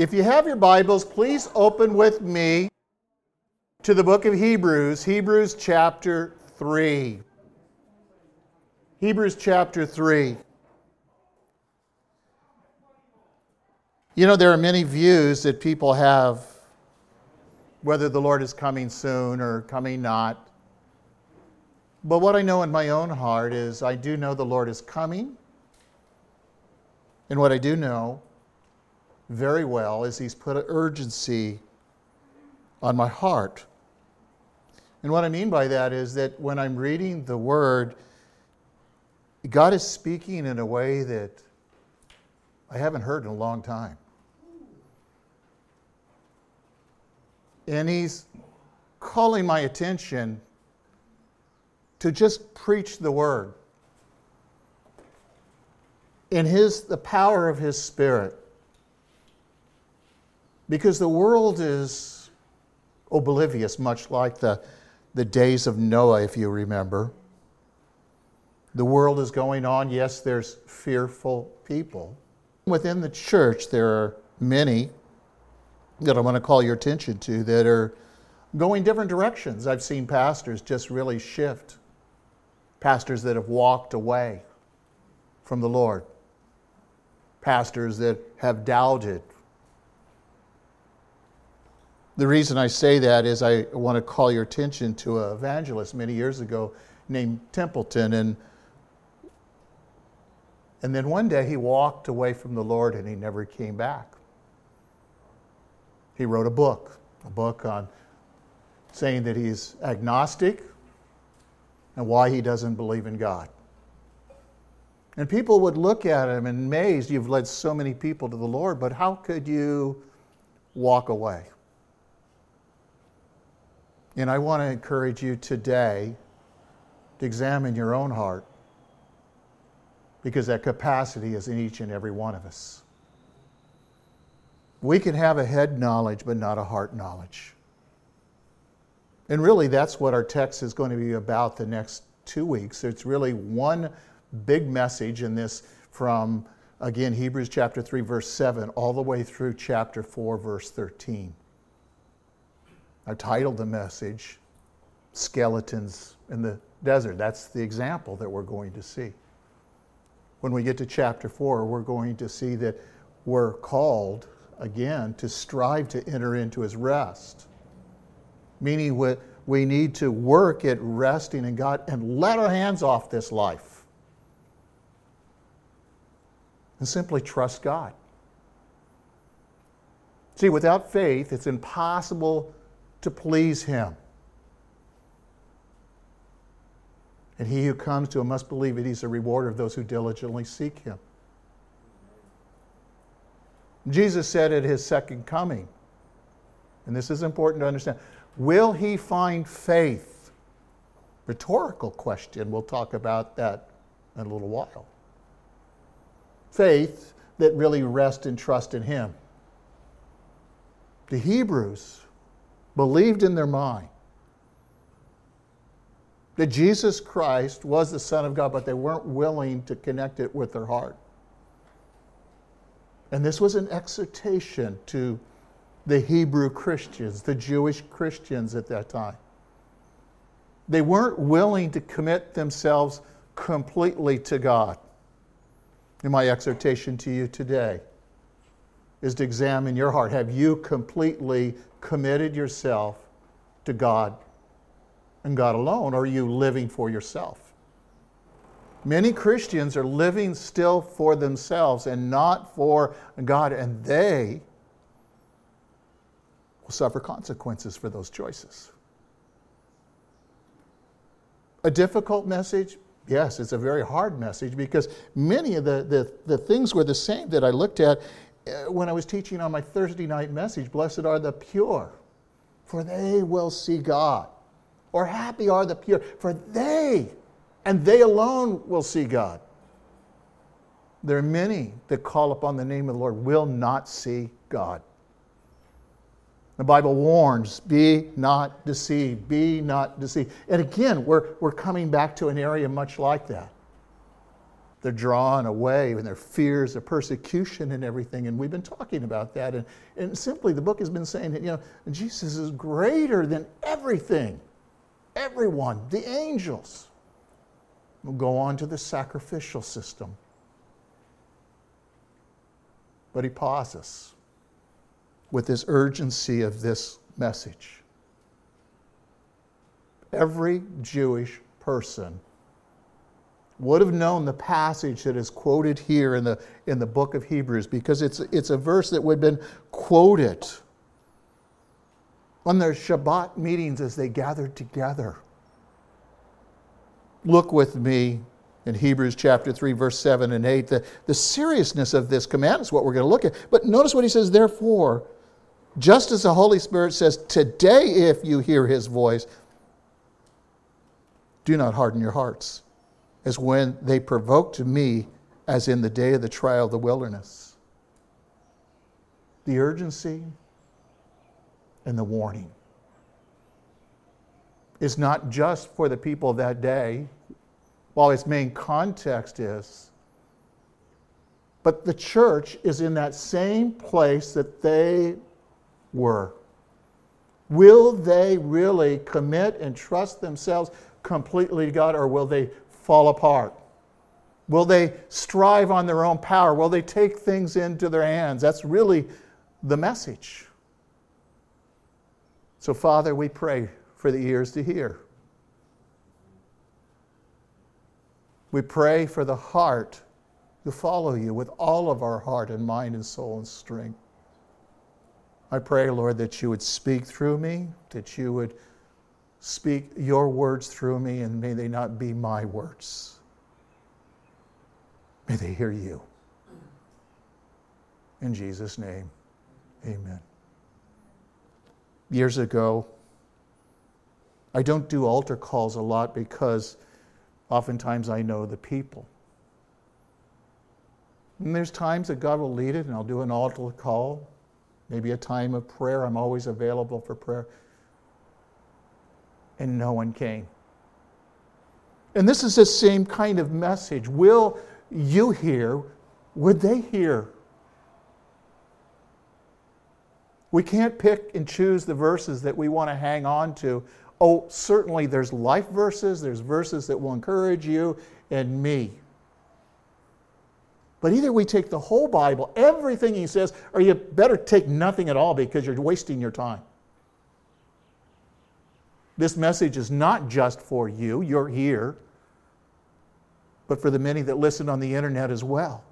If you have your Bibles, please open with me to the book of Hebrews, Hebrews chapter 3. Hebrews chapter 3. You know, there are many views that people have whether the Lord is coming soon or coming not. But what I know in my own heart is I do know the Lord is coming. And what I do know very well is He's put an urgency on my heart. And what I mean by that is that when I'm reading the Word, God is speaking in a way that I haven't heard in a long time. And He's calling my attention to just preach the Word in his, the power of His Spirit. Because the world is oblivious, much like the, the days of Noah, if you remember. The world is going on. Yes, there's fearful people. Within the church, there are many that I want to call your attention to that are going different directions. I've seen pastors just really shift, pastors that have walked away from the Lord, pastors that have doubted. The reason I say that is I want to call your attention to an evangelist many years ago named Templeton and and then one day he walked away from the Lord and he never came back. He wrote a book, a book on saying that he's agnostic and why he doesn't believe in God. And people would look at him amazed, you've led so many people to the Lord, but how could you walk away? And I want to encourage you today to examine your own heart because that capacity is in each and every one of us. We can have a head knowledge, but not a heart knowledge. And really, that's what our text is going to be about the next two weeks. It's really one big message in this from, again, Hebrews chapter 3, verse 7, all the way through chapter 4, verse 13. I titled the message Skeletons in the Desert. That's the example that we're going to see. When we get to chapter 4, we're going to see that we're called again to strive to enter into his rest. Meaning, we, we need to work at resting in God and let our hands off this life and simply trust God. See, without faith, it's impossible to please Him. And he who comes to him must believe that he's a rewarder of those who diligently seek him. Jesus said at his second coming, and this is important to understand will he find faith? Rhetorical question. We'll talk about that in a little while. Faith that really rests and trust in him. The Hebrews believed in their mind that Jesus Christ was the Son of God, but they weren't willing to connect it with their heart. And this was an exhortation to the Hebrew Christians, the Jewish Christians at that time. They weren't willing to commit themselves completely to God. And my exhortation to you today is to examine your heart. Have you completely committed yourself to God and God alone? Or are you living for yourself? Many Christians are living still for themselves and not for God, and they will suffer consequences for those choices. A difficult message? Yes, it's a very hard message because many of the, the, the things were the same that I looked at Uh, when I was teaching on my Thursday night message Blessed are the pure, for they will see God. Or happy are the pure, for they and they alone will see God. There are many that call upon the name of the Lord will not see God. The Bible warns, be not deceived, be not deceived. And again, we're, we're coming back to an area much like that. They're drawn away and their fears of persecution and everything. And we've been talking about that. And, and simply, the book has been saying that, you know, Jesus is greater than everything, everyone, the angels. We'll go on to the sacrificial system. But he pauses with this urgency of this message. Every Jewish person would have known the passage that is quoted here in the, in the book of Hebrews because it's, it's a verse that would have been quoted on their Shabbat meetings as they gathered together. Look with me in Hebrews chapter 3, verse 7 and 8. The, the seriousness of this command is what we're going to look at. But notice what he says, therefore, just as the Holy Spirit says, Today, if you hear his voice, do not harden your hearts, as when they provoked me, as in the day of the trial of the wilderness. The urgency and the warning is not just for the people of that day, while its main context is, but the church is in that same place that they were. Will they really commit and trust themselves completely to God, or will they fall apart? Will they strive on their own power? Will they take things into their hands? That's really the message. So, Father, we pray for the ears to hear. We pray for the heart to follow you with all of our heart and mind and soul and strength. I pray, Lord, that you would speak through me, that you would speak your words through me, and may they not be my words. May they hear you. In Jesus' name, amen. Years ago, I don't do altar calls a lot because oftentimes I know the people. And there's times that God will lead it, and I'll do an altar call maybe a time of prayer. I'm always available for prayer. And no one came. And this is the same kind of message. Will you hear? Would they hear? We can't pick and choose the verses that we want to hang on to. Oh, certainly there's life verses, there's verses that will encourage you and me. But either we take the whole Bible, everything he says, or you better take nothing at all because you're wasting your time. This message is not just for you, you're here, but for the many that listen on the internet as well.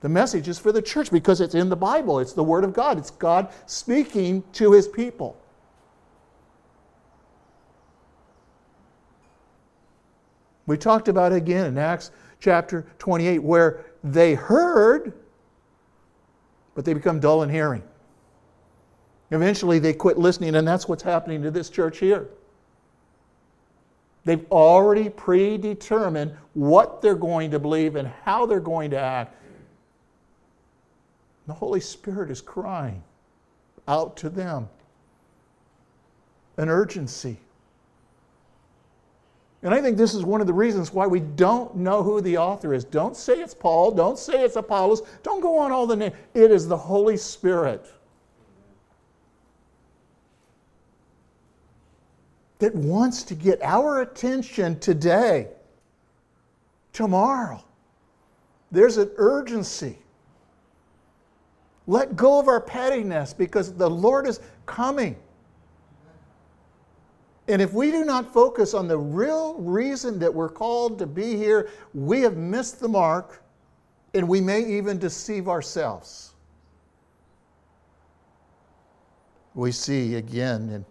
The message is for the church because it's in the Bible, it's the Word of God, it's God speaking to His people. We talked about it again in Acts chapter 28, where they heard, but they become dull in hearing. Eventually, they quit listening, and that's what's happening to this church here. They've already predetermined what they're going to believe and how they're going to act. The Holy Spirit is crying out to them an urgency. And I think this is one of the reasons why we don't know who the author is. Don't say it's Paul. Don't say it's Apollos. Don't go on all the names. It is the Holy Spirit that wants to get our attention today, tomorrow. There's an urgency. Let go of our pettiness because the Lord is coming. And if we do not focus on the real reason that we're called to be here, we have missed the mark and we may even deceive ourselves. We see again in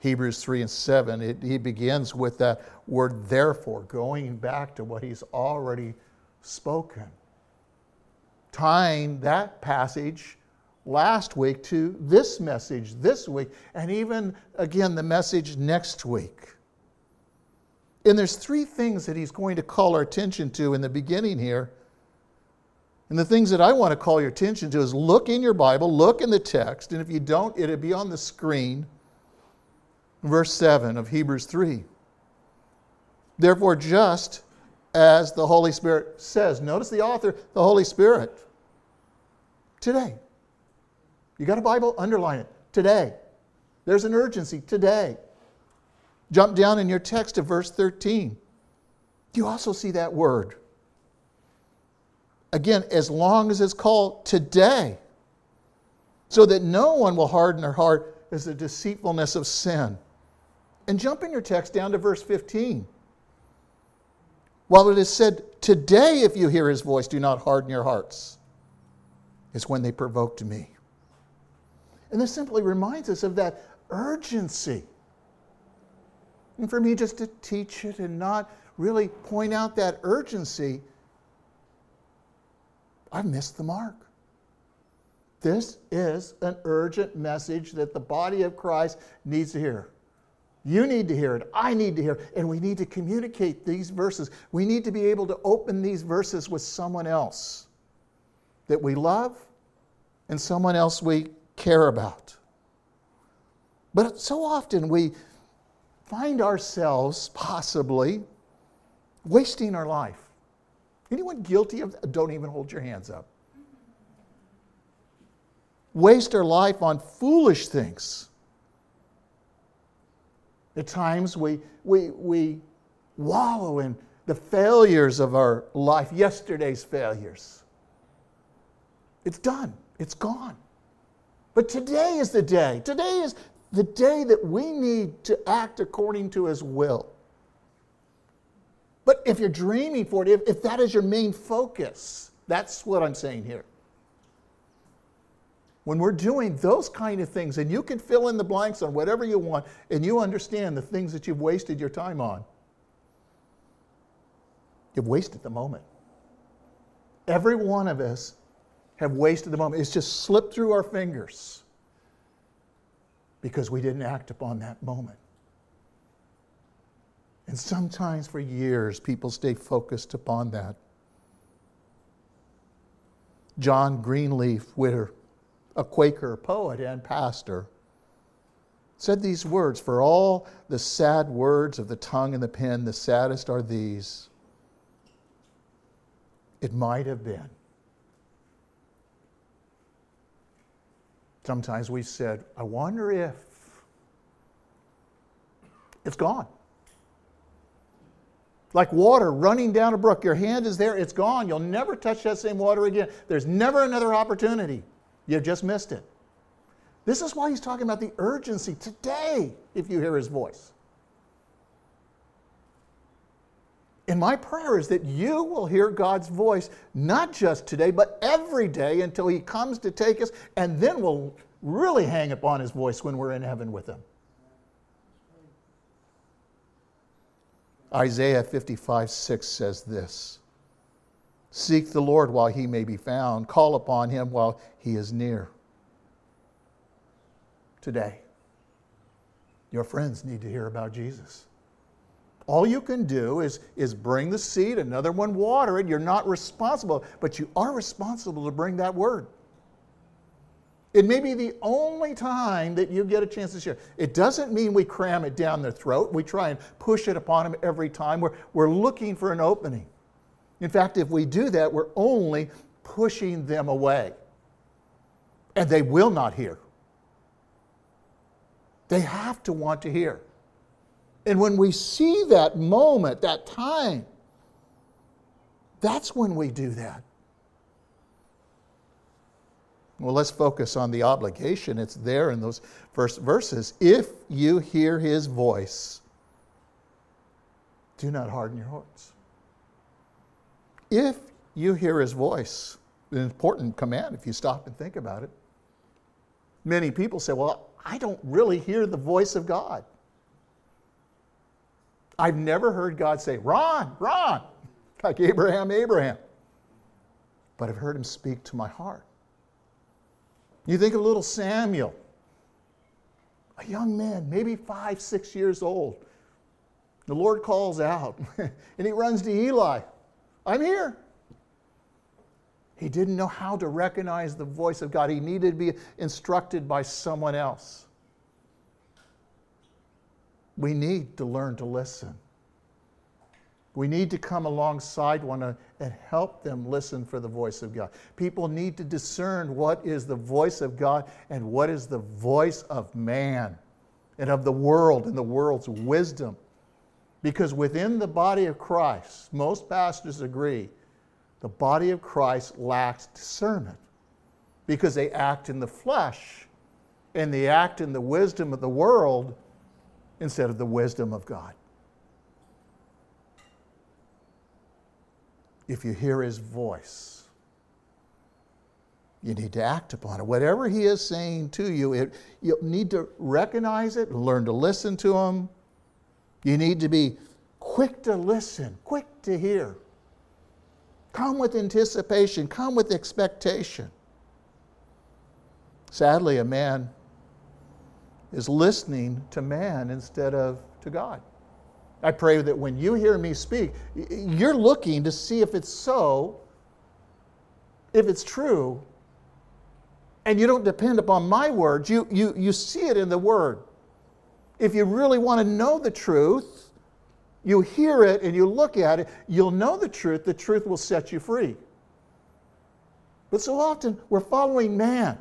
Hebrews 3 and 7, it, he begins with that word therefore, going back to what he's already spoken. Tying that passage last week to this message this week, and even again the message next week. And there's three things that he's going to call our attention to in the beginning here. And the things that I want to call your attention to is look in your Bible, look in the text, and if you don't, it'll be on the screen. Verse 7 of Hebrews 3. Therefore, just as the Holy Spirit says. Notice the author, the Holy Spirit. Today. You got a Bible? Underline it. Today. There's an urgency today. Jump down in your text to verse 13. You also see that word. Again, as long as it's called today, so that no one will harden their heart as the deceitfulness of sin. And jump in your text down to verse 15. While it is said, Today, if you hear his voice, do not harden your hearts, is when they provoked me. And this simply reminds us of that urgency. And for me, just to teach it and not really point out that urgency, I've missed the mark. This is an urgent message that the body of Christ needs to hear. You need to hear it. I need to hear it. And we need to communicate these verses. We need to be able to open these verses with someone else that we love and someone else we care about. But so often we find ourselves possibly wasting our life. Anyone guilty of? Don't even hold your hands up. Waste our life on foolish things. At times we, we, we wallow in the failures of our life, yesterday's failures. It's done, it's gone. But today is the day. Today is the day that we need to act according to His will. But if you're dreaming for it, if, if that is your main focus, that's what I'm saying here. When we're doing those kind of things, and you can fill in the blanks on whatever you want, and you understand the things that you've wasted your time on, you've wasted the moment. Every one of us have wasted the moment. It's just slipped through our fingers because we didn't act upon that moment. And sometimes for years, people stay focused upon that. John Greenleaf Whittier, a Quaker poet and pastor, said these words For all the sad words of the tongue and the pen, the saddest are these. It might have been. Sometimes we said, I wonder if. It's gone. Like water running down a brook. Your hand is there, it's gone. You'll never touch that same water again. There's never another opportunity. You've just missed it. This is why he's talking about the urgency today, if you hear his voice. And my prayer is that you will hear God's voice not just today, but every day until He comes to take us, and then we'll really hang upon His voice when we're in heaven with Him. Isaiah 55 6 says this Seek the Lord while He may be found, call upon Him while He is near. Today, your friends need to hear about Jesus. All you can do is, is bring the seed, another one water it. You're not responsible, but you are responsible to bring that word. It may be the only time that you get a chance to share. It doesn't mean we cram it down their throat. We try and push it upon them every time. We're, we're looking for an opening. In fact, if we do that, we're only pushing them away. And they will not hear. They have to want to hear. And when we see that moment, that time, that's when we do that. Well, let's focus on the obligation. It's there in those first verses. If you hear his voice, do not harden your hearts. If you hear his voice, an important command if you stop and think about it. Many people say, Well, I don't really hear the voice of God. I've never heard God say, Ron, Ron, like Abraham, Abraham. But I've heard him speak to my heart. You think of little Samuel, a young man, maybe five, six years old. The Lord calls out and he runs to Eli. I'm here. He didn't know how to recognize the voice of God. He needed to be instructed by someone else. We need to learn to listen. We need to come alongside one another and help them listen for the voice of God. People need to discern what is the voice of God and what is the voice of man and of the world and the world's wisdom. Because within the body of Christ, most pastors agree, the body of Christ lacks discernment because they act in the flesh and they act in the wisdom of the world instead of the wisdom of God. if you hear his voice, you need to act upon it. Whatever he is saying to you, it, you need to recognize it, learn to listen to him. You need to be quick to listen, quick to hear. Come with anticipation, come with expectation. Sadly, a man is listening to man instead of to God. I pray that when you hear me speak, you're looking to see if it's so, if it's true, and you don't depend upon my words. You, you, you see it in the Word. If you really want to know the truth, you hear it and you look at it, you'll know the truth. The truth will set you free. But so often we're following man.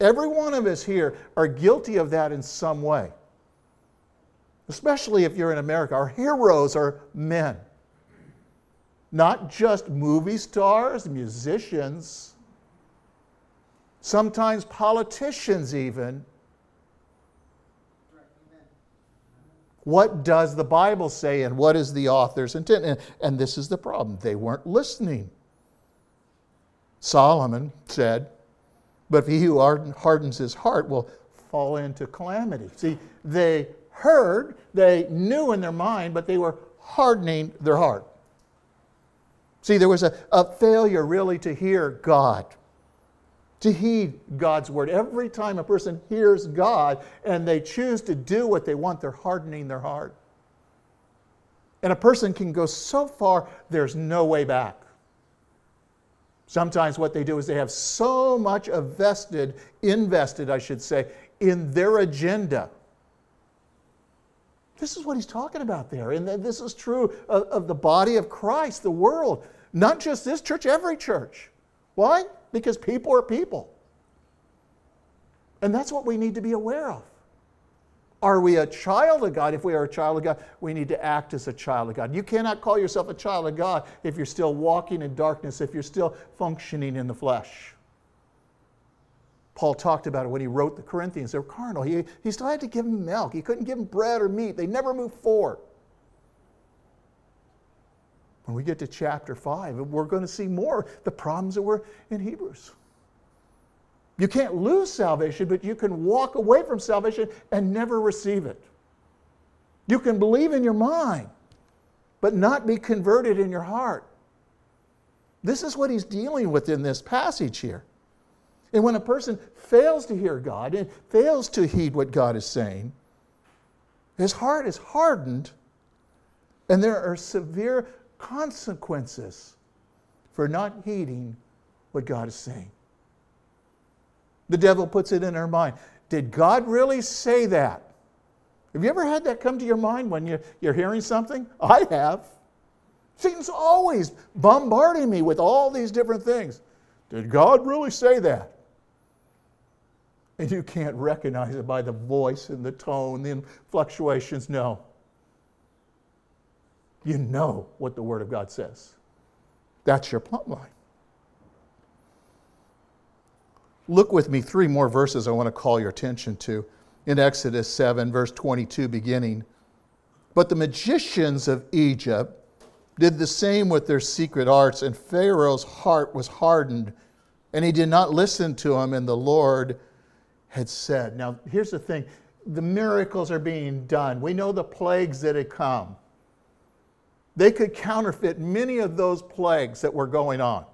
Every one of us here are guilty of that in some way especially if you're in America. Our heroes are men, not just movie stars, musicians, sometimes politicians, even. What does the Bible say, and what is the author's intent? And, and this is the problem they weren't listening. Solomon said, But he who hardens his heart will fall into calamity. See, they heard, they knew in their mind, but they were hardening their heart. See, there was a, a failure really to hear God, to heed God's word. Every time a person hears God and they choose to do what they want, they're hardening their heart. And a person can go so far, there's no way back. Sometimes what they do is they have so much invested, invested, I should say, in their agenda this is what he's talking about there. And this is true of, of the body of Christ, the world. Not just this church, every church. Why? Because people are people. And that's what we need to be aware of. Are we a child of God? If we are a child of God, we need to act as a child of God. You cannot call yourself a child of God if you're still walking in darkness, if you're still functioning in the flesh. Paul talked about it when he wrote the Corinthians. They were carnal. He, he still had to give them milk. He couldn't give them bread or meat. They never moved forward. When we get to chapter 5, we're going to see more the problems that were in Hebrews. You can't lose salvation, but you can walk away from salvation and never receive it. You can believe in your mind, but not be converted in your heart. This is what he's dealing with in this passage here. And when a person fails to hear God and fails to heed what God is saying, his heart is hardened, and there are severe consequences for not heeding what God is saying. The devil puts it in our mind. Did God really say that? Have you ever had that come to your mind when you're, you're hearing something? I have. Satan's always bombarding me with all these different things. Did God really say that? and you can't recognize it by the voice and the tone, the fluctuations. No. You know what the Word of God says. That's your plumb line. Look with me, three more verses I want to call your attention to. In Exodus 7, verse 22, beginning. But the magicians of Egypt did the same with their secret arts, and Pharaoh's heart was hardened, and he did not listen to him, and the Lord had said. Now, here's the thing the miracles are being done. We know the plagues that had come. They could counterfeit many of those plagues that were going on.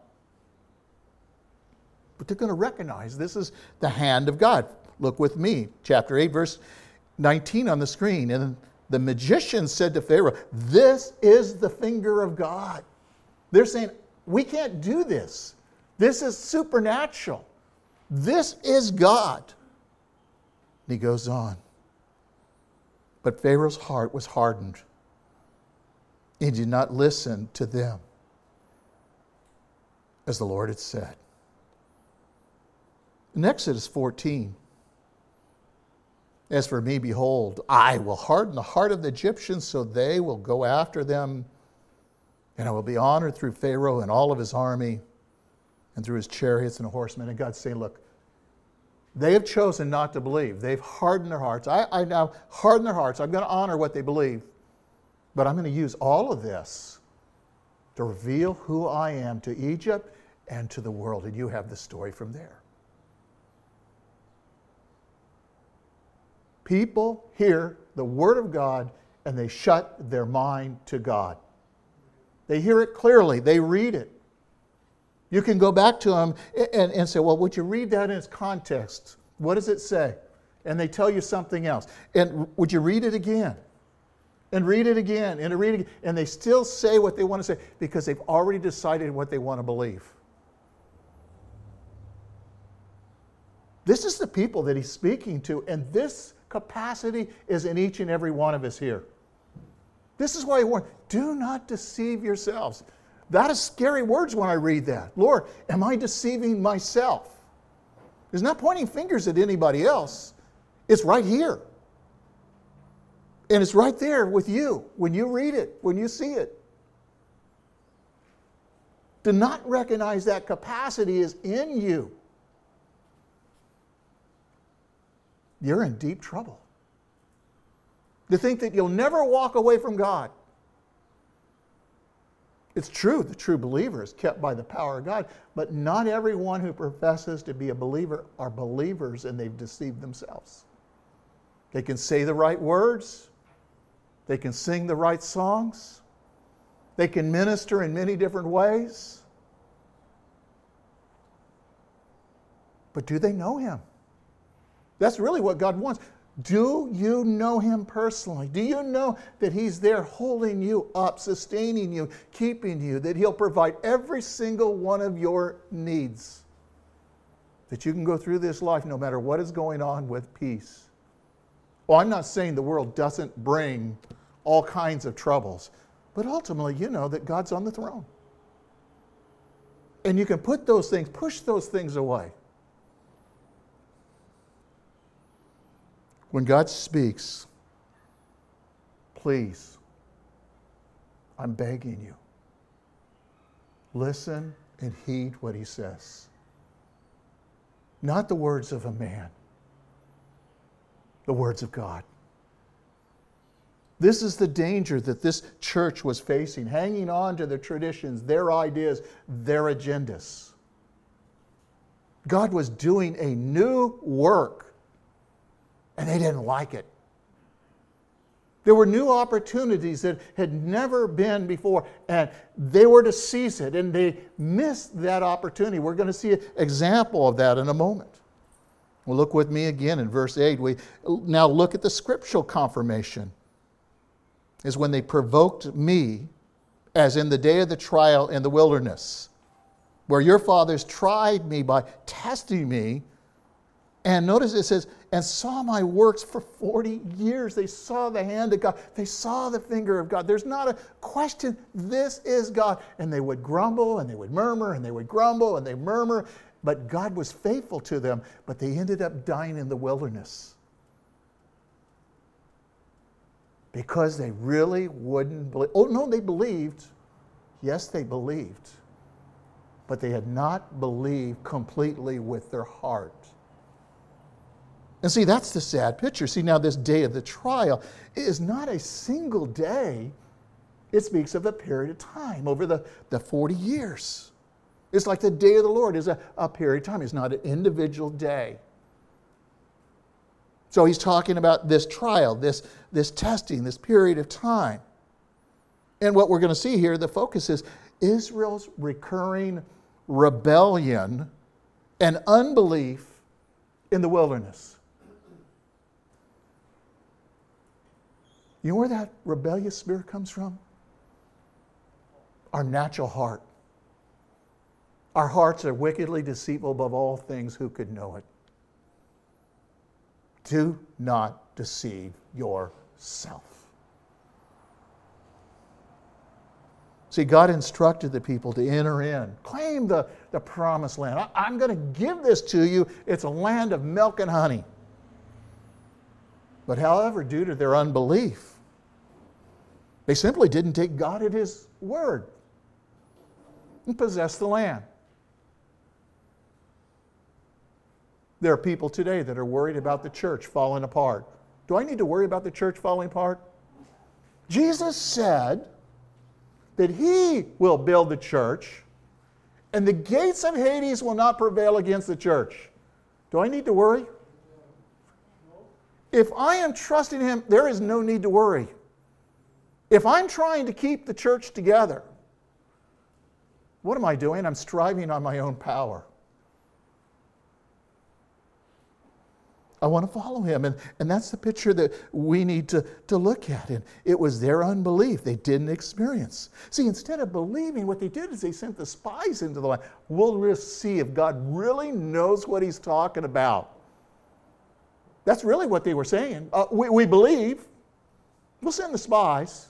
But they're going to recognize this is the hand of God. Look with me, chapter 8, verse 19 on the screen. And the magician said to Pharaoh, This is the finger of God. They're saying, We can't do this. This is supernatural. This is God. And he goes on. But Pharaoh's heart was hardened. He did not listen to them, as the Lord had said. In Exodus 14, as for me, behold, I will harden the heart of the Egyptians so they will go after them, and I will be honored through Pharaoh and all of his army, and through his chariots and horsemen. And God's saying, Look, they have chosen not to believe. They've hardened their hearts. I, I now harden their hearts. I'm going to honor what they believe. But I'm going to use all of this to reveal who I am to Egypt and to the world. And you have the story from there. People hear the Word of God and they shut their mind to God. They hear it clearly, they read it. You can go back to them and, and say, Well, would you read that in its context? What does it say? And they tell you something else. And would you read it again? And read it again and read it again. And they still say what they want to say because they've already decided what they want to believe. This is the people that he's speaking to, and this capacity is in each and every one of us here. This is why he warned do not deceive yourselves. That is scary words when I read that. Lord, am I deceiving myself? It's not pointing fingers at anybody else, it's right here. And it's right there with you when you read it, when you see it. To not recognize that capacity is in you you're in deep trouble. To think that you'll never walk away from God. It's true, the true believer is kept by the power of God, but not everyone who professes to be a believer are believers and they've deceived themselves. They can say the right words, they can sing the right songs, they can minister in many different ways. But do they know Him? That's really what God wants. Do you know Him personally? Do you know that He's there holding you up, sustaining you, keeping you, that He'll provide every single one of your needs? That you can go through this life no matter what is going on with peace. Well, I'm not saying the world doesn't bring all kinds of troubles, but ultimately, you know that God's on the throne. And you can put those things, push those things away. When God speaks, please, I'm begging you, listen and heed what he says. Not the words of a man, the words of God. This is the danger that this church was facing, hanging on to their traditions, their ideas, their agendas. God was doing a new work and they didn't like it. There were new opportunities that had never been before, and they were to seize it, and they missed that opportunity. We're going to see an example of that in a moment. Well, look with me again in verse 8. We now look at the scriptural confirmation. Is when they provoked me, as in the day of the trial in the wilderness, where your fathers tried me by testing me and notice it says, and saw my works for 40 years. They saw the hand of God, they saw the finger of God. There's not a question, this is God. And they would grumble and they would murmur and they would grumble and they murmur. But God was faithful to them, but they ended up dying in the wilderness. Because they really wouldn't believe. Oh, no, they believed. Yes, they believed. But they had not believed completely with their heart. And see, that's the sad picture. See, now, this day of the trial is not a single day, it speaks of a period of time over the, the 40 years. It's like the day of the Lord is a, a period of time, it's not an individual day. So he's talking about this trial, this, this testing, this period of time. And what we're going to see here, the focus is Israel's recurring rebellion and unbelief in the wilderness. You know where that rebellious spirit comes from? Our natural heart. Our hearts are wickedly deceitful above all things. Who could know it? Do not deceive yourself. See, God instructed the people to enter in, claim the, the promised land. I, I'm going to give this to you. It's a land of milk and honey. But however, due to their unbelief, they simply didn't take God at His word and possess the land. There are people today that are worried about the church falling apart. Do I need to worry about the church falling apart? Jesus said that He will build the church, and the gates of Hades will not prevail against the church. Do I need to worry? If I am trusting Him, there is no need to worry. If I'm trying to keep the church together, what am I doing? I'm striving on my own power. I want to follow him. And, and that's the picture that we need to, to look at. And it was their unbelief. They didn't experience. See, instead of believing, what they did is they sent the spies into the land. We'll see if God really knows what he's talking about. That's really what they were saying. Uh, we, we believe. We'll send the spies.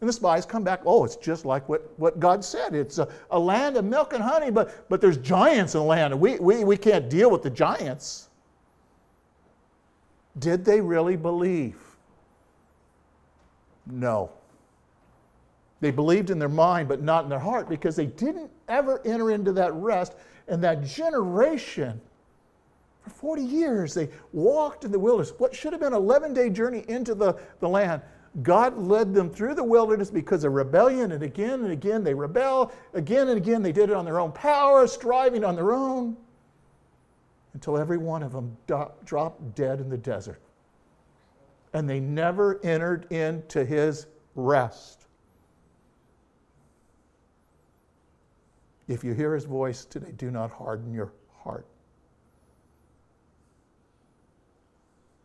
And the spies come back, oh, it's just like what, what God said. It's a, a land of milk and honey, but, but there's giants in the land, and we, we, we can't deal with the giants. Did they really believe? No. They believed in their mind, but not in their heart because they didn't ever enter into that rest. And that generation, for 40 years, they walked in the wilderness. What should have been an 11 day journey into the, the land God led them through the wilderness because of rebellion, and again and again they rebel. Again and again they did it on their own power, striving on their own, until every one of them dropped dead in the desert. And they never entered into his rest. If you hear his voice today, do not harden your heart.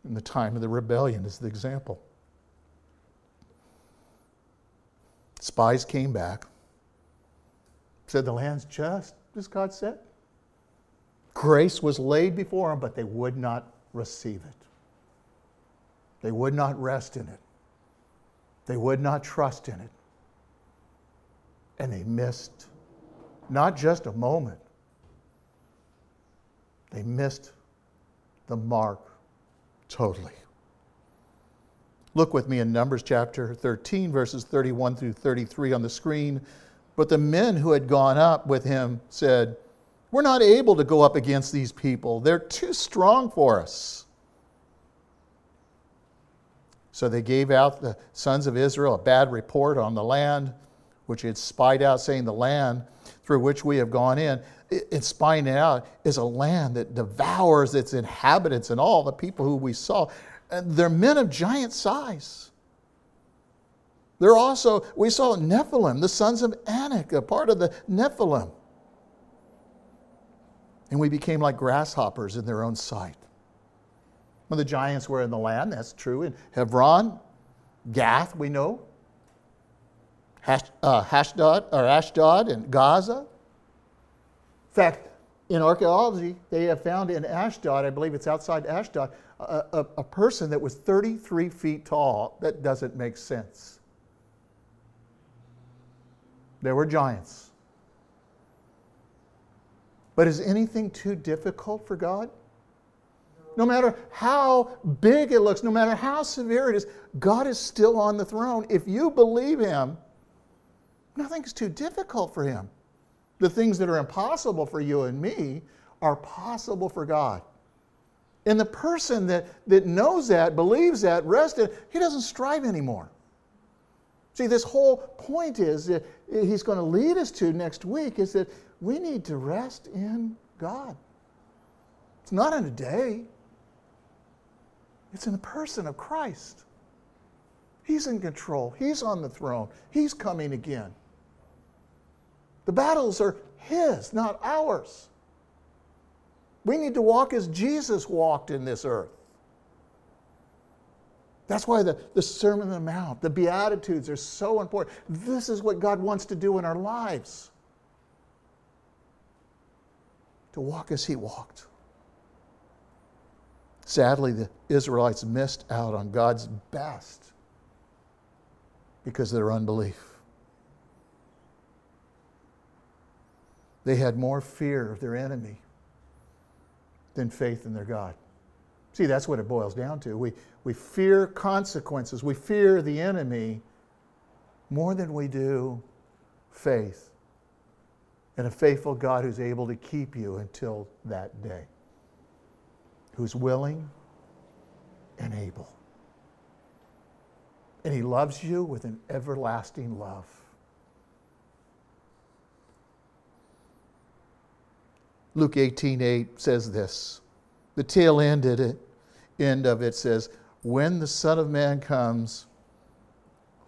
In the time of the rebellion is the example. Spies came back, said the land's just as God said. Grace was laid before them, but they would not receive it. They would not rest in it. They would not trust in it. And they missed not just a moment, they missed the mark totally. Look with me in Numbers chapter 13, verses 31 through 33 on the screen. But the men who had gone up with him said, We're not able to go up against these people. They're too strong for us. So they gave out the sons of Israel a bad report on the land, which he had spied out, saying, The land through which we have gone in, it's spying out, is a land that devours its inhabitants and all the people who we saw they're men of giant size. They're also, we saw Nephilim, the sons of Anak, a part of the Nephilim. And we became like grasshoppers in their own sight. When the giants were in the land, that's true. In Hebron, Gath, we know. Hash, uh, Hashdod, or Ashdod and Gaza. In fact, in archaeology, they have found in Ashdod, I believe it's outside Ashdod, a, a, a person that was 33 feet tall. That doesn't make sense. There were giants. But is anything too difficult for God? No matter how big it looks, no matter how severe it is, God is still on the throne. If you believe Him, nothing's too difficult for Him. The things that are impossible for you and me are possible for God. And the person that, that knows that, believes that, rested, he doesn't strive anymore. See, this whole point is that he's going to lead us to next week is that we need to rest in God. It's not in a day, it's in the person of Christ. He's in control, He's on the throne, He's coming again. The battles are His, not ours. We need to walk as Jesus walked in this earth. That's why the, the Sermon on the Mount, the Beatitudes are so important. This is what God wants to do in our lives to walk as He walked. Sadly, the Israelites missed out on God's best because of their unbelief. They had more fear of their enemy than faith in their God. See, that's what it boils down to. We, we fear consequences, we fear the enemy more than we do faith and a faithful God who's able to keep you until that day, who's willing and able. And he loves you with an everlasting love. Luke 18 8 says this. The tail end, it, end of it says, When the Son of Man comes,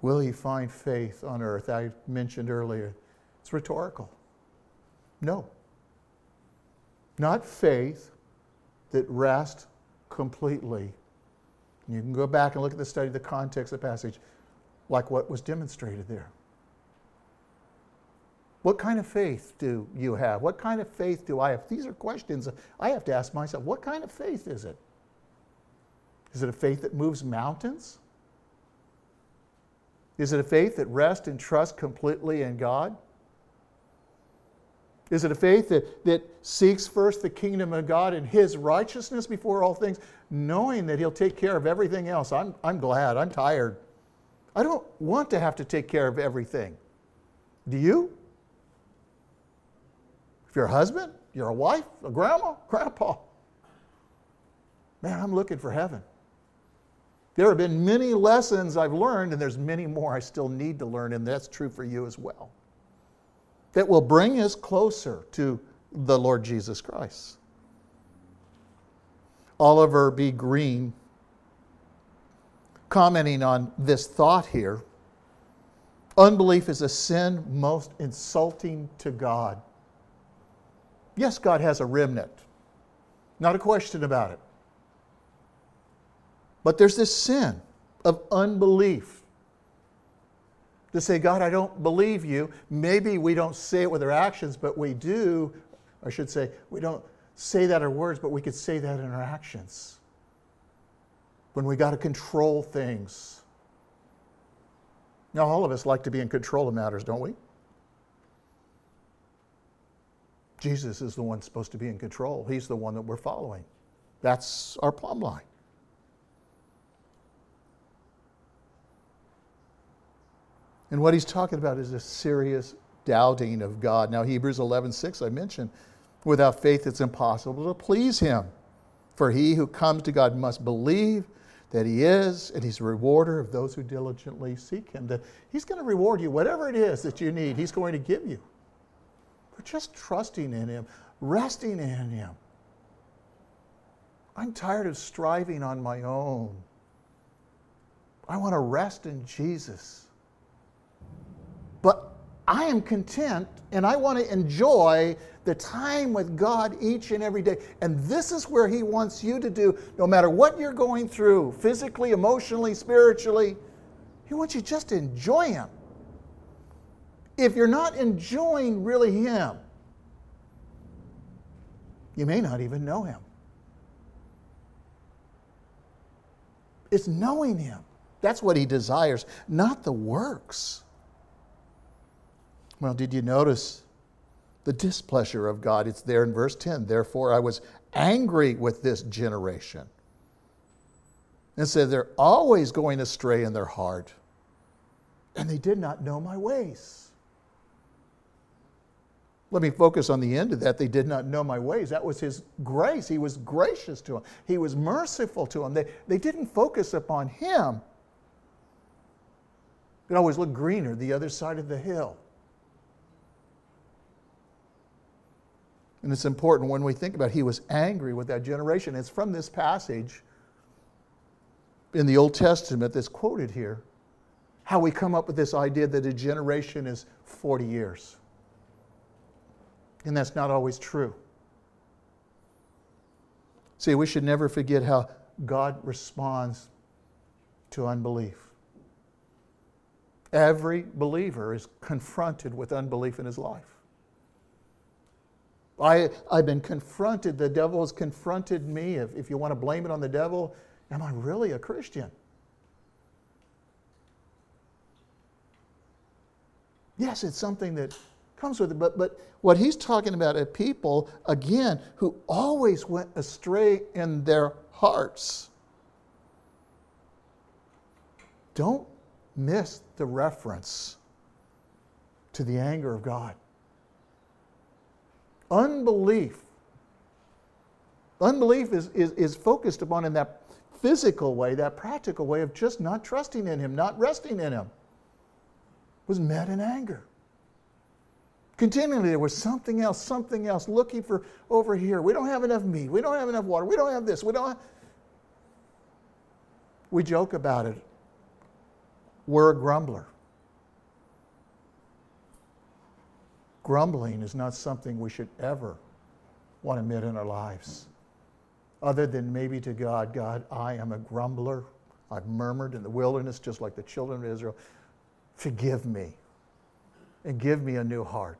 will he find faith on earth? I mentioned earlier. It's rhetorical. No. Not faith that rests completely. You can go back and look at the study, the context of the passage, like what was demonstrated there. What kind of faith do you have? What kind of faith do I have? These are questions I have to ask myself. What kind of faith is it? Is it a faith that moves mountains? Is it a faith that rests and trusts completely in God? Is it a faith that, that seeks first the kingdom of God and His righteousness before all things, knowing that He'll take care of everything else? I'm, I'm glad. I'm tired. I don't want to have to take care of everything. Do you? If you're a husband, you're a wife, a grandma, grandpa. Man, I'm looking for heaven. There have been many lessons I've learned, and there's many more I still need to learn, and that's true for you as well. That will bring us closer to the Lord Jesus Christ. Oliver B. Greene, commenting on this thought here unbelief is a sin most insulting to God. Yes, God has a remnant. Not a question about it. But there's this sin of unbelief. To say, God, I don't believe you. Maybe we don't say it with our actions, but we do. I should say, we don't say that in our words, but we could say that in our actions. When we got to control things. Now, all of us like to be in control of matters, don't we? Jesus is the one supposed to be in control. He's the one that we're following. That's our plumb line. And what he's talking about is a serious doubting of God. Now, Hebrews 11 6, I mentioned, without faith it's impossible to please him. For he who comes to God must believe that he is, and he's a rewarder of those who diligently seek him. That he's going to reward you, whatever it is that you need, he's going to give you But just trusting in Him, resting in Him. I'm tired of striving on my own. I want to rest in Jesus. I am content and I want to enjoy the time with God each and every day. And this is where He wants you to do, no matter what you're going through, physically, emotionally, spiritually. He wants you just to enjoy Him if you're not enjoying really Him, you may not even know Him. It's knowing Him. That's what He desires, not the works. Well, did you notice the displeasure of God? It's there in verse 10. Therefore, I was angry with this generation. And said, They're always going astray in their heart, and they did not know my ways. Let me focus on the end of that. They did not know my ways. That was his grace. He was gracious to them, he was merciful to them. They, they didn't focus upon him. It always looked greener the other side of the hill. And it's important when we think about it, he was angry with that generation. It's from this passage in the Old Testament that's quoted here how we come up with this idea that a generation is 40 years. And that's not always true. See, we should never forget how God responds to unbelief. Every believer is confronted with unbelief in his life. I, I've been confronted, the devil has confronted me. If, if you want to blame it on the devil, am I really a Christian? Yes, it's something that comes with it. But, but what he's talking about are people, again, who always went astray in their hearts. Don't miss the reference to the anger of God. Unbelief. Unbelief is, is, is focused upon in that physical way, that practical way of just not trusting in Him, not resting in Him, was met in anger. Continually, there was something else, something else, looking for over here. We don't have enough meat. We don't have enough water. We don't have this. We don't have... We joke about it. We're a grumbler. Grumbling is not something we should ever want to admit in our lives other than maybe to God, God, I am a grumbler. I've murmured in the wilderness just like the children of Israel. Forgive me and give me a new heart.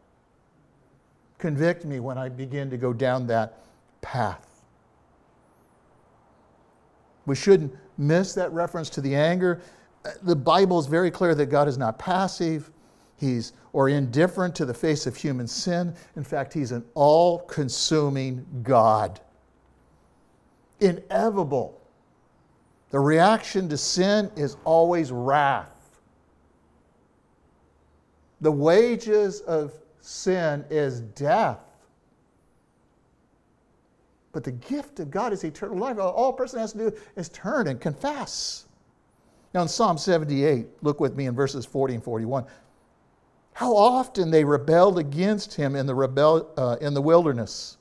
Convict me when I begin to go down that path. We shouldn't miss that reference to the anger. Uh, the Bible is very clear that God is not passive. He's or indifferent to the face of human sin. In fact, he's an all-consuming God inevitable. The reaction to sin is always wrath. The wages of sin is death. But the gift of God is eternal life. All a person has to do is turn and confess. Now, in Psalm 78, look with me in verses 40 and 41. How often they rebelled against him in the, rebel, uh, in the wilderness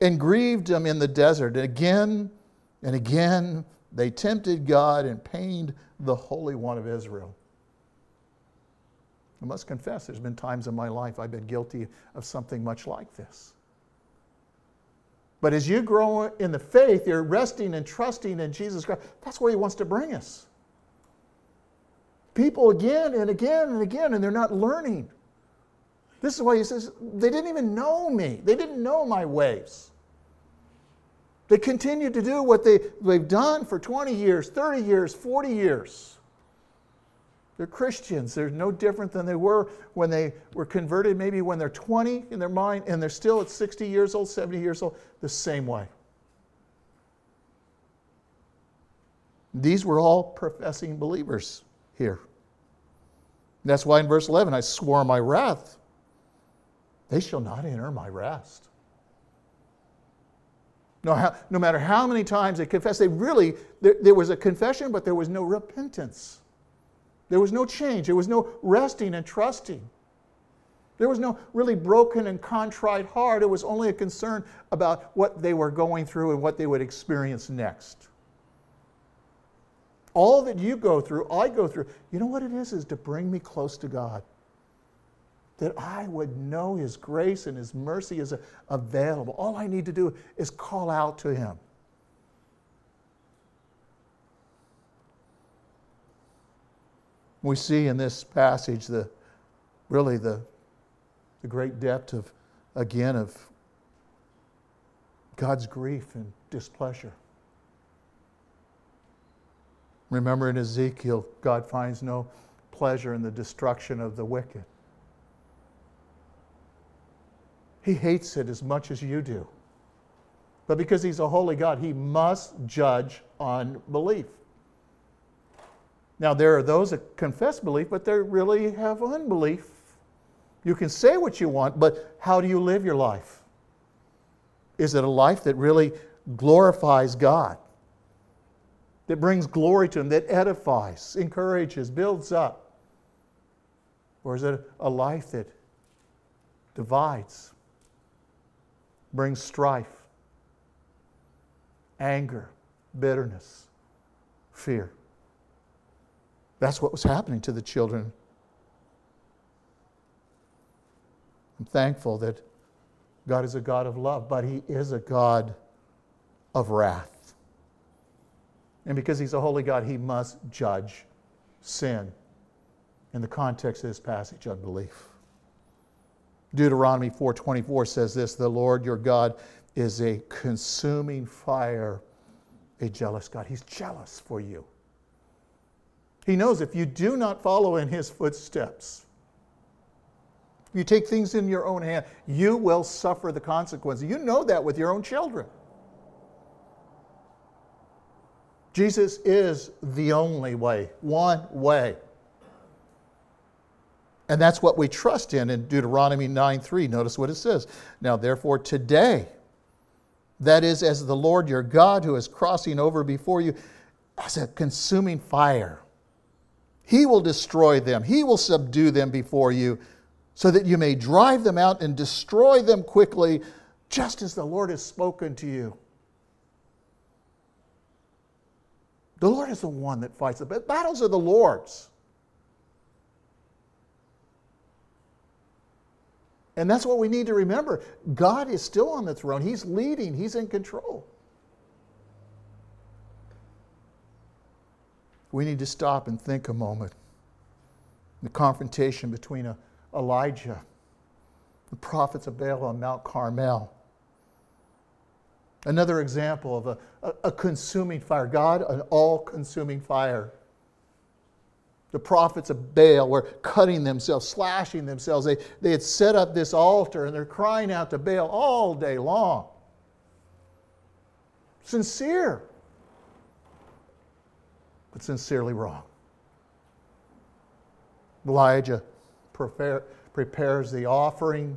and grieved him in the desert. And again and again they tempted God and pained the Holy One of Israel. I must confess, there's been times in my life I've been guilty of something much like this. But as you grow in the faith, you're resting and trusting in Jesus Christ. That's where He wants to bring us. People again and again and again, and they're not learning. This is why He says, they didn't even know me, they didn't know my ways. They continue to do what they, they've done for 20 years, 30 years, 40 years. They're Christians. They're no different than they were when they were converted, maybe when they're 20 in their mind, and they're still at 60 years old, 70 years old, the same way. These were all professing believers here. That's why in verse 11, I swore my wrath. They shall not enter my rest. No, no matter how many times they confessed, they really, there, there was a confession, but there was no repentance. There was no change. There was no resting and trusting. There was no really broken and contrite heart. It was only a concern about what they were going through and what they would experience next. All that you go through, I go through, you know what it is? Is to bring me close to God that I would know His grace and His mercy is available. All I need to do is call out to Him. We see in this passage the really the, the great depth of again of God's grief and displeasure. Remember in Ezekiel, God finds no pleasure in the destruction of the wicked. He hates it as much as you do. But because he's a holy God, he must judge unbelief. Now, there are those that confess belief, but they really have unbelief. You can say what you want, but how do you live your life? Is it a life that really glorifies God? That brings glory to Him, that edifies, encourages, builds up? Or is it a life that divides, brings strife, anger, bitterness, fear. That's what was happening to the children. I'm thankful that God is a God of love, but He is a God of wrath. And because He's a holy God, He must judge sin. In the context of this passage, unbelief. Deuteronomy 4:24 says this, "The Lord your God is a consuming fire, a jealous God. He's jealous for you. He knows if you do not follow in his footsteps, you take things in your own hand, you will suffer the consequences. You know that with your own children. Jesus is the only way, one way. And that's what we trust in in Deuteronomy 9 3. Notice what it says. Now, therefore, today, that is, as the Lord your God who is crossing over before you as a consuming fire, he will destroy them, he will subdue them before you, so that you may drive them out and destroy them quickly, just as the Lord has spoken to you. The Lord is the one that fights the battles are the Lord's. And that's what we need to remember. God is still on the throne. He's leading, He's in control. We need to stop and think a moment. The confrontation between uh, Elijah, the prophets of Baal on Mount Carmel. Another example of a, a, a consuming fire. God, an all consuming fire. The prophets of Baal were cutting themselves, slashing themselves. They, they had set up this altar and they're crying out to Baal all day long. Sincere, but sincerely wrong. Elijah prepare, prepares the offering,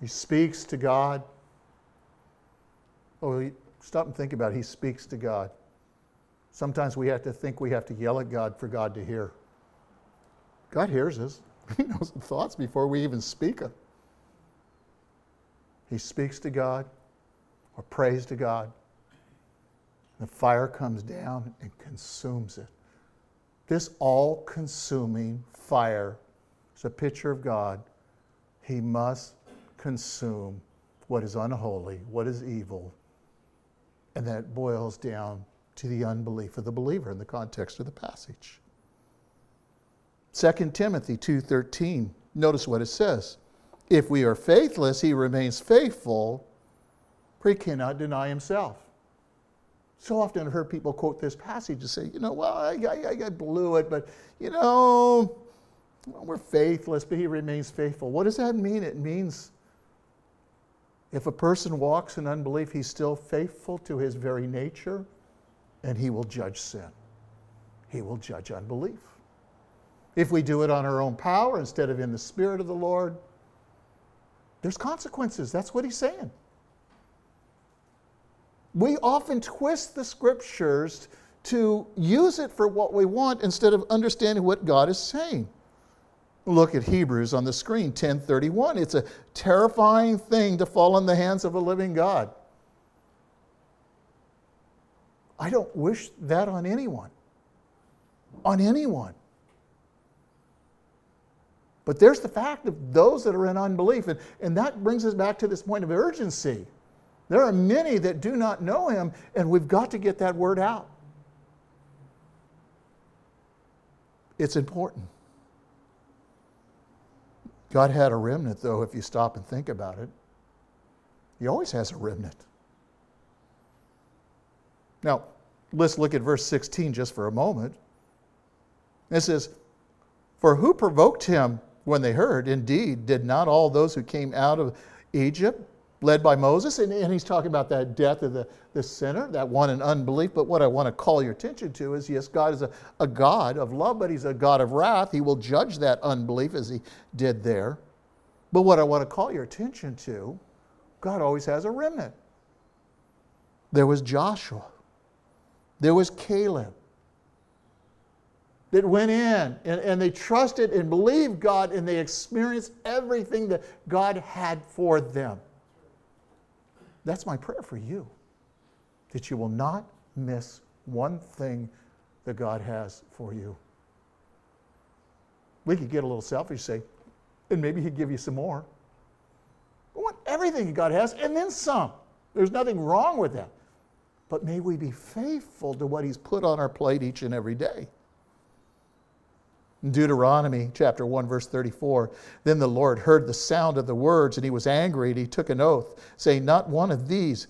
he speaks to God. Oh, stop and think about it. He speaks to God. Sometimes we have to think we have to yell at God for God to hear. God hears us. He knows the thoughts before we even speak them. He speaks to God or prays to God. The fire comes down and consumes it. This all consuming fire is a picture of God. He must consume what is unholy, what is evil, and that boils down to the unbelief of the believer in the context of the passage. 2 Timothy 2:13 notice what it says if we are faithless he remains faithful for he cannot deny himself so often I've heard people quote this passage and say, you know, well, I, I, I blew it, but, you know, well, we're faithless, but he remains faithful. What does that mean? It means if a person walks in unbelief, he's still faithful to his very nature and he will judge sin. He will judge unbelief. If we do it on our own power instead of in the Spirit of the Lord, there's consequences. That's what he's saying. We often twist the scriptures to use it for what we want instead of understanding what God is saying. Look at Hebrews on the screen, 1031. It's a terrifying thing to fall in the hands of a living God. I don't wish that on anyone. On anyone. But there's the fact of those that are in unbelief. And, and that brings us back to this point of urgency. There are many that do not know him, and we've got to get that word out. It's important. God had a remnant, though, if you stop and think about it. He always has a remnant. Now, let's look at verse 16 just for a moment. It says, For who provoked him when they heard? Indeed, did not all those who came out of Egypt, led by Moses? And, and he's talking about that death of the, the sinner, that one in unbelief. But what I want to call your attention to is yes, God is a, a God of love, but he's a God of wrath. He will judge that unbelief as he did there. But what I want to call your attention to, God always has a remnant. There was Joshua. There was Caleb that went in and, and they trusted and believed God and they experienced everything that God had for them. That's my prayer for you that you will not miss one thing that God has for you. We could get a little selfish, say, and maybe He'd give you some more. We want everything God has and then some. There's nothing wrong with that but may we be faithful to what He's put on our plate each and every day. Deuteronomy chapter 1, verse 34, then the Lord heard the sound of the words, and he was angry, and he took an oath, saying, Not one of these,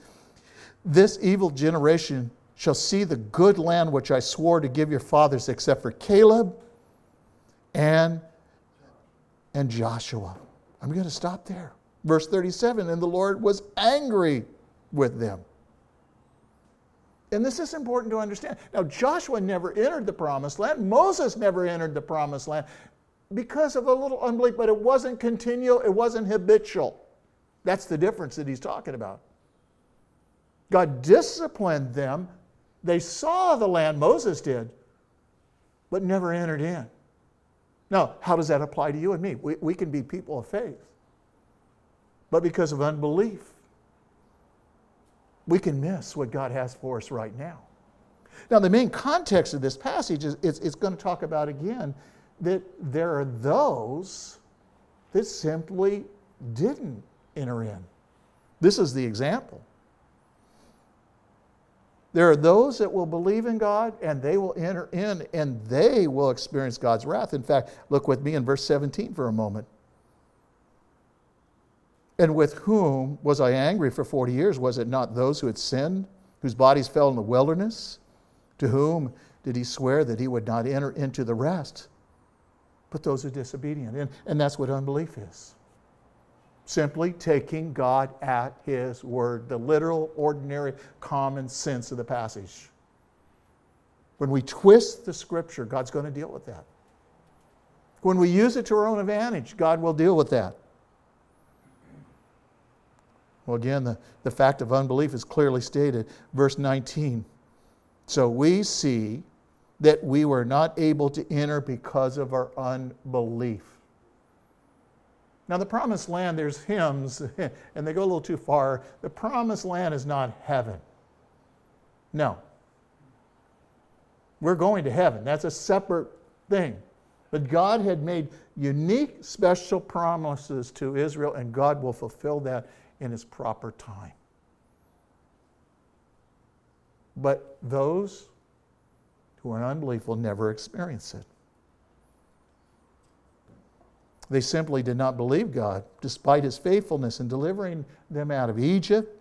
this evil generation shall see the good land which I swore to give your fathers, except for Caleb and and Joshua. I'm going to stop there. Verse 37 And the Lord was angry with them. And this is important to understand. Now, Joshua never entered the promised land, Moses never entered the promised land because of a little unbelief, but it wasn't continual, it wasn't habitual. That's the difference that he's talking about. God disciplined them. They saw the land, Moses did, but never entered in. Now, how does that apply to you and me? We, we can be people of faith, but because of unbelief, we can miss what God has for us right now. Now, the main context of this passage is it's, it's going to talk about again that there are those that simply didn't enter in. This is the example. There are those that will believe in God and they will enter in and they will experience God's wrath. In fact, look with me in verse 17 for a moment. And with whom was I angry for 40 years? Was it not those who had sinned, whose bodies fell in the wilderness? To whom did he swear that he would not enter into the rest? But those who are disobedient. And, and that's what unbelief is simply taking God at His word, the literal, ordinary, common sense of the passage. When we twist the scripture, God's going to deal with that. When we use it to our own advantage, God will deal with that. Well, again, the, the fact of unbelief is clearly stated. Verse 19. So we see that we were not able to enter because of our unbelief. Now, the promised land, there's hymns, and they go a little too far. The promised land is not heaven. No. We're going to heaven. That's a separate thing. But God had made unique, special promises to Israel, and God will fulfill that in His proper time. But those who are in unbelief will never experience it. They simply did not believe God, despite his faithfulness in delivering them out of Egypt,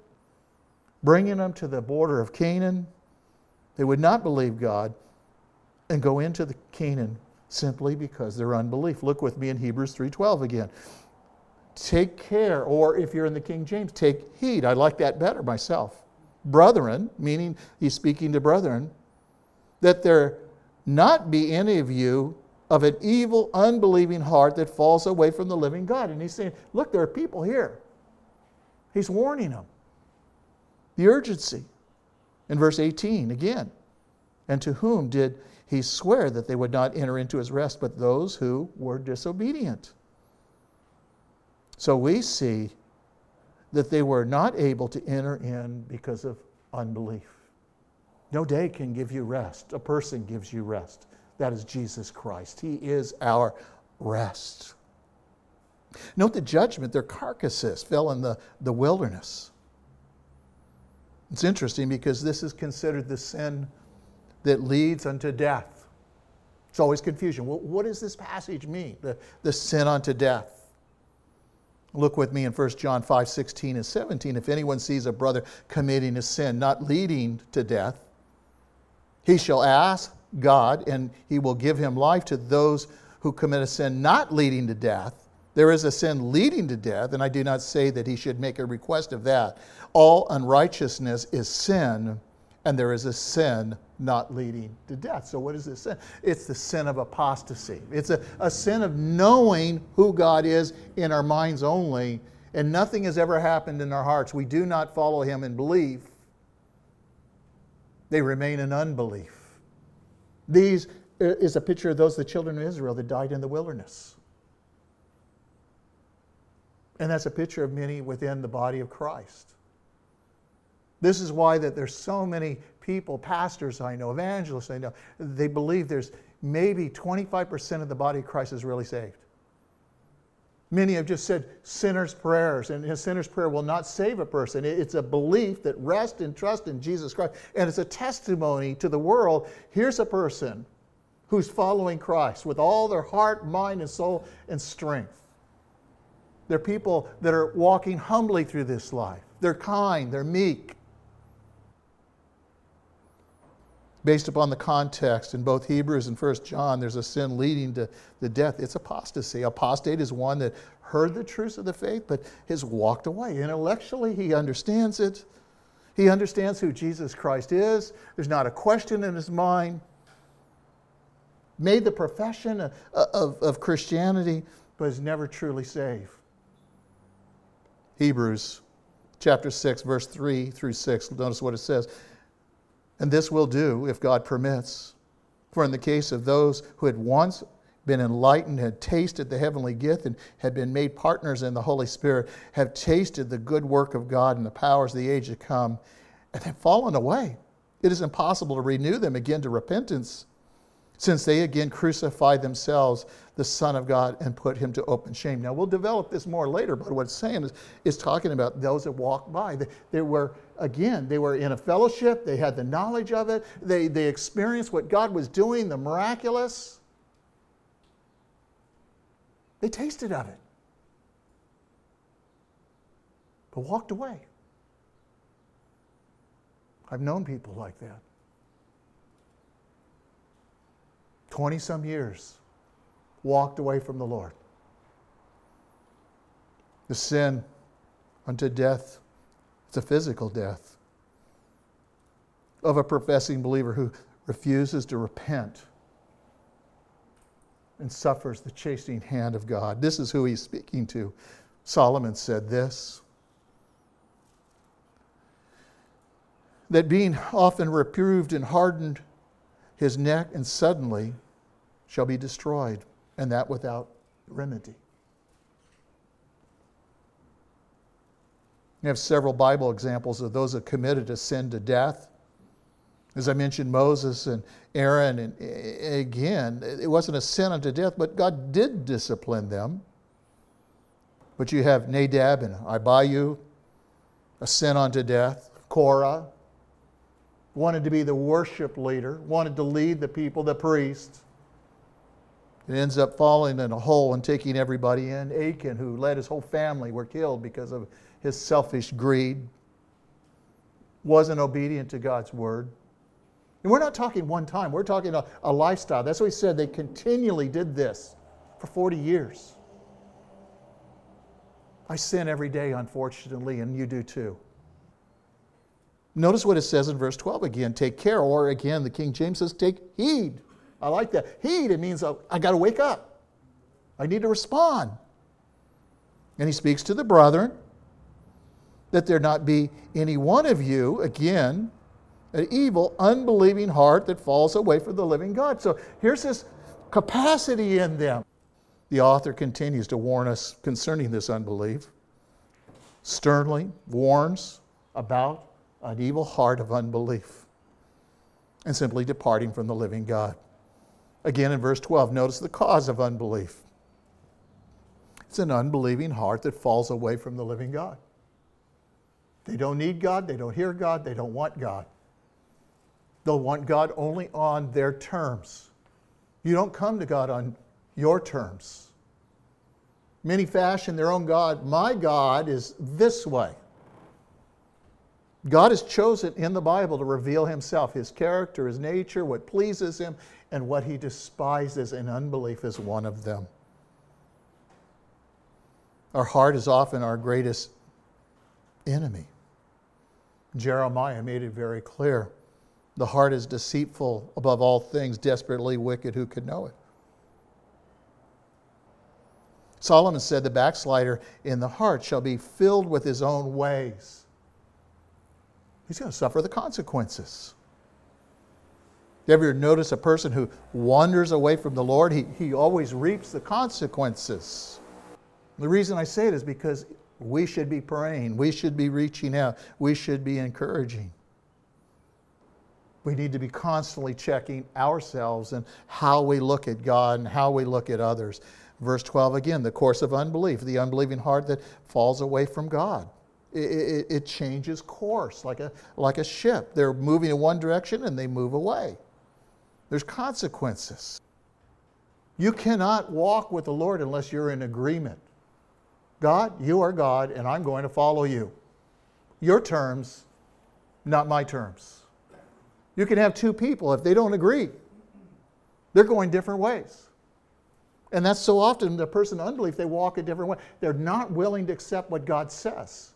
bringing them to the border of Canaan. They would not believe God and go into the Canaan simply because their unbelief. Look with me in Hebrews 3:12 again. Take care, or if you're in the King James, take heed. I like that better myself. Brethren, meaning he's speaking to brethren, that there not be any of you of an evil, unbelieving heart that falls away from the living God. And he's saying, Look, there are people here. He's warning them. The urgency. In verse 18, again, and to whom did he swear that they would not enter into his rest, but those who were disobedient? So we see that they were not able to enter in because of unbelief. No day can give you rest, a person gives you rest. That is Jesus Christ. He is our rest. Note the judgment, their carcasses fell in the, the wilderness. It's interesting because this is considered the sin that leads unto death. It's always confusion. Well, what does this passage mean? The, the sin unto death. Look with me in 1 John 5 16 and 17. If anyone sees a brother committing a sin not leading to death, he shall ask God, and he will give him life to those who commit a sin not leading to death. There is a sin leading to death, and I do not say that he should make a request of that. All unrighteousness is sin, and there is a sin not leading to death. So, what is this sin? It's the sin of apostasy. It's a, a sin of knowing who God is in our minds only, and nothing has ever happened in our hearts. We do not follow him in belief, they remain in unbelief. These uh, is a picture of those, the children of Israel that died in the wilderness. And that's a picture of many within the body of Christ. This is why that there's so many people, pastors I know, evangelists I know, they believe there's maybe 25% of the body of Christ is really saved. Many have just said sinner's prayers, and a sinner's prayer will not save a person. It's a belief that rests and trust in Jesus Christ. And it's a testimony to the world here's a person who's following Christ with all their heart, mind, and soul and strength. They're people that are walking humbly through this life. They're kind, they're meek. Based upon the context in both Hebrews and 1 John, there's a sin leading to the death. It's apostasy. Apostate is one that heard the truths of the faith but has walked away. Intellectually, he understands it. He understands who Jesus Christ is. There's not a question in his mind. Made the profession of, of, of Christianity, but is never truly saved. Hebrews chapter 6, verse 3 through 6. Notice what it says. And this will do if God permits. For in the case of those who had once been enlightened, had tasted the heavenly gift, and had been made partners in the Holy Spirit, have tasted the good work of God and the powers of the age to come, and have fallen away. It is impossible to renew them again to repentance, since they again crucified themselves, the Son of God, and put him to open shame. Now, we'll develop this more later, but what it's saying is, is talking about those that walked by. They, they were, again, they were in a fellowship, they had the knowledge of it, they, they experienced what God was doing, the miraculous they tasted of it, but walked away. I've known people like that. 20 some years, walked away from the Lord. The sin unto death, it's a physical death of a professing believer who refuses to repent and suffers the chastening hand of God. This is who he's speaking to. Solomon said this that being often reproved and hardened his neck, and suddenly shall be destroyed, and that without remedy. We have several Bible examples of those that committed a sin to death. As I mentioned, Moses and Aaron, and again, it wasn't a sin unto death, but God did discipline them. But you have Nadab and Abihu, a sin unto death. Korah wanted to be the worship leader, wanted to lead the people, the priests. It ends up falling in a hole and taking everybody in. Achan, who led his whole family, were killed because of his selfish greed, wasn't obedient to God's word. And we're not talking one time, we're talking a, a lifestyle. That's what he said. They continually did this for 40 years. I sin every day, unfortunately, and you do too. Notice what it says in verse 12 again take care, or again, the King James says, take heed. I like that. Heed, it means uh, I got to wake up, I need to respond. And he speaks to the brethren that there not be any one of you, again, an evil, unbelieving heart that falls away from the living God. So here's this capacity in them. The author continues to warn us concerning this unbelief, sternly warns about an evil heart of unbelief and simply departing from the living God. Again, in verse 12, notice the cause of unbelief. It's an unbelieving heart that falls away from the living God. They don't need God, they don't hear God, they don't want God. They'll want God only on their terms. You don't come to God on your terms. Many fashion their own God. My God is this way. God has chosen in the Bible to reveal himself, his character, his nature, what pleases him, and what he despises, in unbelief is one of them. Our heart is often our greatest enemy. Jeremiah made it very clear. The heart is deceitful above all things, desperately wicked. Who could know it? Solomon said, The backslider in the heart shall be filled with his own ways. He's going to suffer the consequences. You ever notice a person who wanders away from the Lord? He, he always reaps the consequences. The reason I say it is because we should be praying, we should be reaching out, we should be encouraging. We need to be constantly checking ourselves and how we look at God and how we look at others. Verse 12 again, the course of unbelief, the unbelieving heart that falls away from God. It, it, it, changes course like a, like a ship. They're moving in one direction and they move away. There's consequences. You cannot walk with the Lord unless you're in agreement. God, you are God, and I'm going to follow you. Your terms, not my terms. You can have two people, if they don't agree, they're going different ways. And that's so often the person unbelief, they walk a different way. They're not willing to accept what God says.